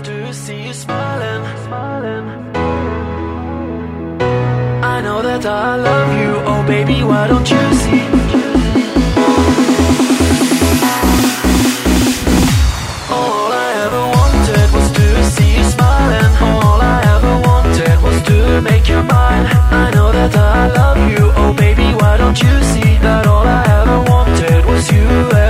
to see you smiling. smiling. I know that I love you, oh baby, why don't you see? All I ever wanted was to see you smiling. All I ever wanted was to make you mine. I know that I love you, oh baby, why don't you see that all I ever wanted was you?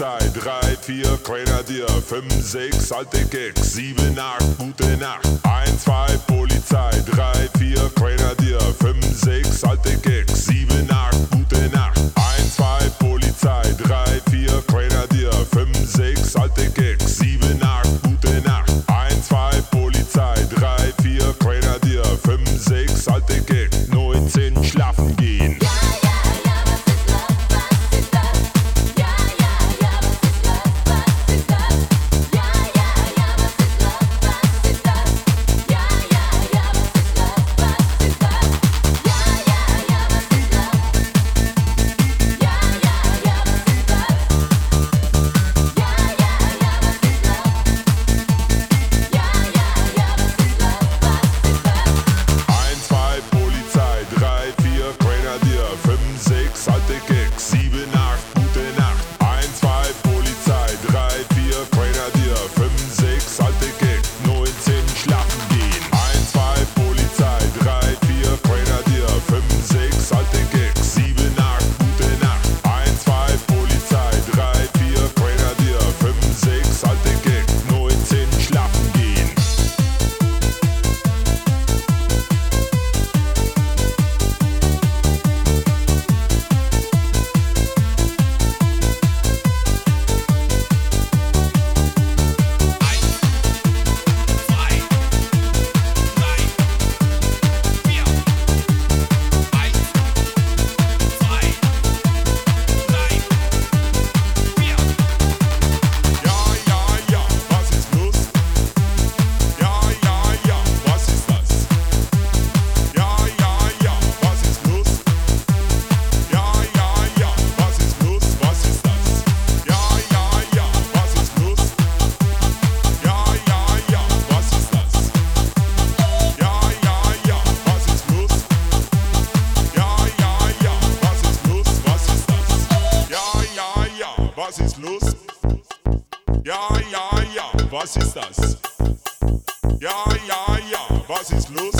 Polizei, 3, 4, Grenadier, 5, 6, alte Keks, 7, 8, gute Nacht. 1, 2, Polizei, 3, 4, Grenadier, 5, 6, alte Keks, 7, 8, gute Nacht. 1, 2, Polizei, 3, 4, Grenadier, 5, 6, alte Keks. los? Ja, ja, ja, was ist das? Ja, ja, ja, was ist los?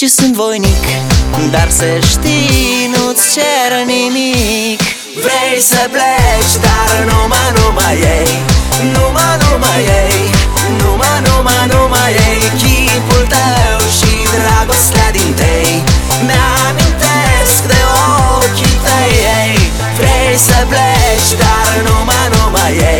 și sunt voinic Dar să știi, nu-ți cer nimic. Vrei să pleci, dar numai, numai ei Numai, numai ei nu ma nu Numai, numai, numai ei. Chipul tău și dragostea din tei Mi-amintesc de ochii tăi ei. Vrei să pleci, dar numai, numai ei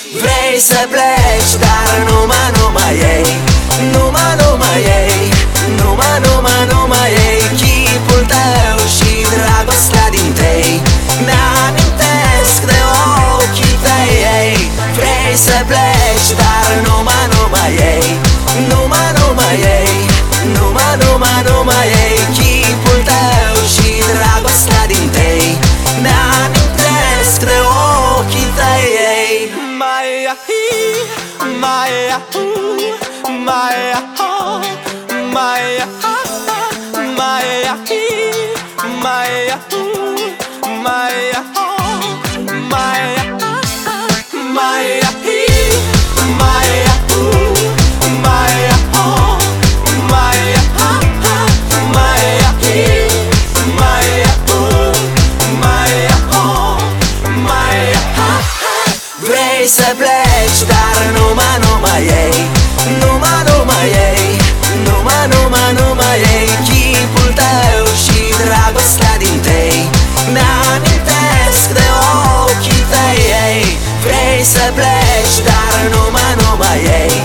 Vrei să pleci, dar nu-ma nu mai ei. Nu-ma nu mai ei. Numai, numai, numai ei. Chipul tău și dragostea din tei Mi-amintesc de ochii tăi Vrei să pleci, dar nu-ma nu mai ei. my, ooh, my heart, my. vrei să pleci Dar numai, numai ei.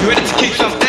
You ready to kick some